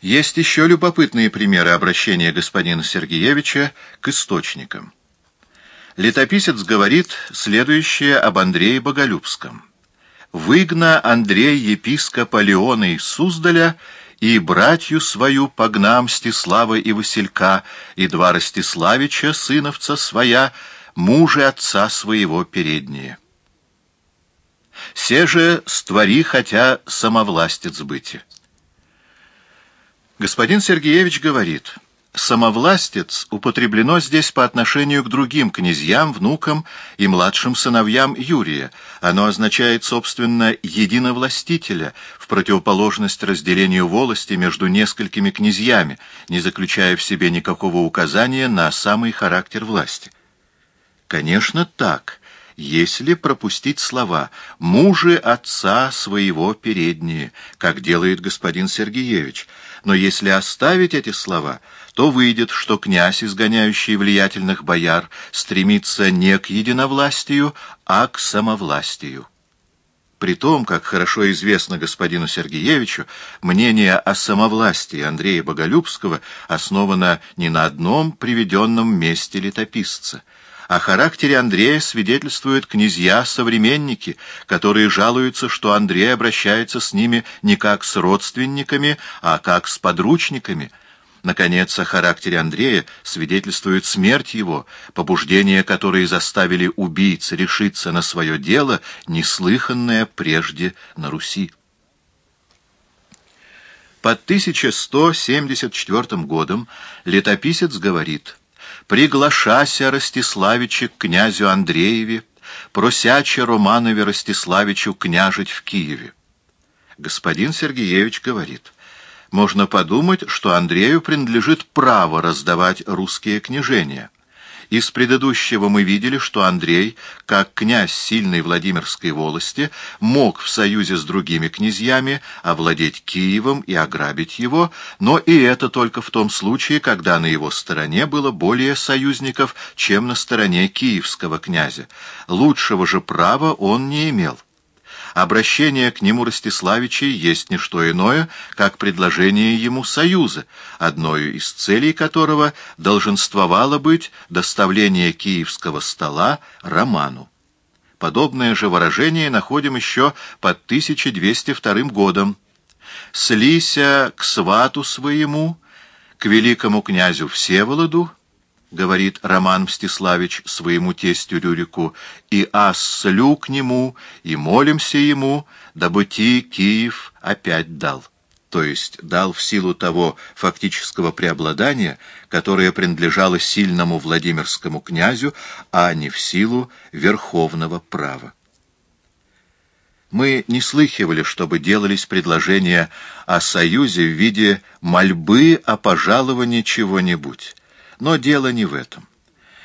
Есть еще любопытные примеры обращения господина Сергеевича к источникам. Летописец говорит следующее об Андрее Боголюбском. «Выгна Андрей епископа Леона из Суздаля и братью свою погна Мстислава и Василька, и два Ростиславича, сыновца своя, мужи отца своего передние. Се же створи, хотя самовластец быти». Господин Сергеевич говорит, «Самовластец употреблено здесь по отношению к другим князьям, внукам и младшим сыновьям Юрия. Оно означает, собственно, единовластителя, в противоположность разделению волости между несколькими князьями, не заключая в себе никакого указания на самый характер власти». Конечно, так, если пропустить слова «мужи отца своего передние», как делает господин Сергеевич, но если оставить эти слова, то выйдет, что князь, изгоняющий влиятельных бояр, стремится не к единовластию, а к самовластию. При том, как хорошо известно господину Сергеевичу, мнение о самовластии Андрея Боголюбского основано не на одном приведенном месте летописца — о характере Андрея свидетельствуют князья-современники, которые жалуются, что Андрей обращается с ними не как с родственниками, а как с подручниками. Наконец, о характере Андрея свидетельствует смерть его, побуждения, которые заставили убийц решиться на свое дело, неслыханное прежде на Руси. Под 1174 годом летописец говорит – приглашася Ростиславича к князю Андрееве, просяча Романове Ростиславичу княжить в Киеве. Господин Сергеевич говорит, можно подумать, что Андрею принадлежит право раздавать русские княжения. Из предыдущего мы видели, что Андрей, как князь сильной Владимирской волости, мог в союзе с другими князьями овладеть Киевом и ограбить его, но и это только в том случае, когда на его стороне было более союзников, чем на стороне киевского князя. Лучшего же права он не имел. Обращение к нему Ростиславичей есть не что иное, как предложение ему союза, одной из целей которого долженствовало быть доставление киевского стола Роману. Подобное же выражение находим еще под 1202 годом. «Слися к свату своему, к великому князю Всеволоду, — говорит Роман Мстиславич своему тестю Рюрику, — «и аслю к нему, и молимся ему, дабы ти Киев опять дал». То есть дал в силу того фактического преобладания, которое принадлежало сильному Владимирскому князю, а не в силу верховного права. Мы не слыхивали, чтобы делались предложения о союзе в виде мольбы о пожаловании чего-нибудь. Но дело не в этом.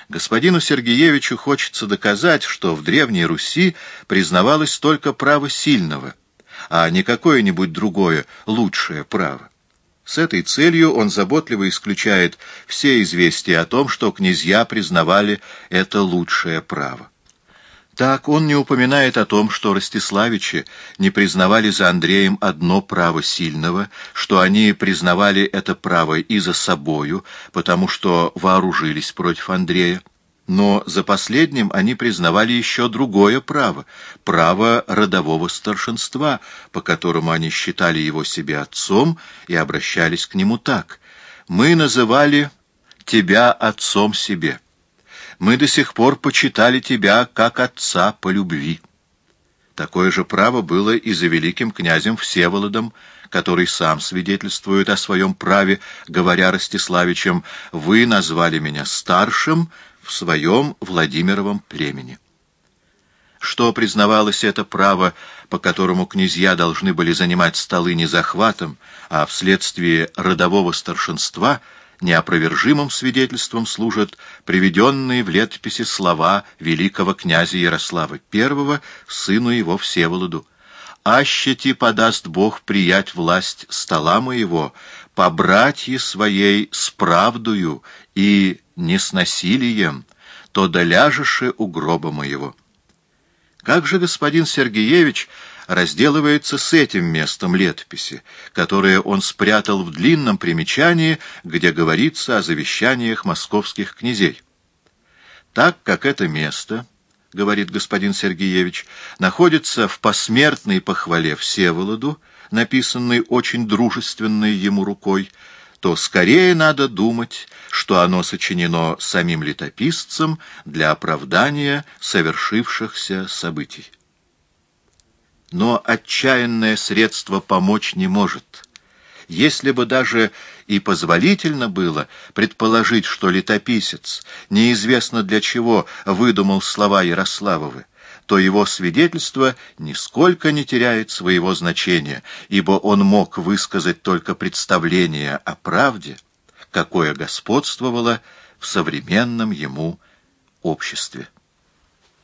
Господину Сергеевичу хочется доказать, что в Древней Руси признавалось только право сильного, а не какое-нибудь другое, лучшее право. С этой целью он заботливо исключает все известия о том, что князья признавали это лучшее право. Так он не упоминает о том, что Ростиславичи не признавали за Андреем одно право сильного, что они признавали это право и за собою, потому что вооружились против Андрея. Но за последним они признавали еще другое право, право родового старшинства, по которому они считали его себе отцом и обращались к нему так. «Мы называли тебя отцом себе» мы до сих пор почитали тебя как отца по любви. Такое же право было и за великим князем Всеволодом, который сам свидетельствует о своем праве, говоря Ростиславичем, «Вы назвали меня старшим в своем Владимировом племени». Что признавалось это право, по которому князья должны были занимать столы не захватом, а вследствие родового старшинства — неопровержимым свидетельством служат приведенные в летописи слова великого князя Ярослава I, сыну его Всеволоду. «Ащети подаст Бог приять власть стола моего, по братье своей с правдою и не с насилием, то доляжеше у гроба моего». Как же господин Сергеевич разделывается с этим местом летописи, которое он спрятал в длинном примечании, где говорится о завещаниях московских князей. Так как это место, говорит господин Сергеевич, находится в посмертной похвале Всеволоду, написанной очень дружественной ему рукой, то скорее надо думать, что оно сочинено самим летописцем для оправдания совершившихся событий. Но отчаянное средство помочь не может. Если бы даже и позволительно было предположить, что летописец неизвестно для чего выдумал слова Ярославовы, то его свидетельство нисколько не теряет своего значения, ибо он мог высказать только представление о правде, какое господствовало в современном ему обществе.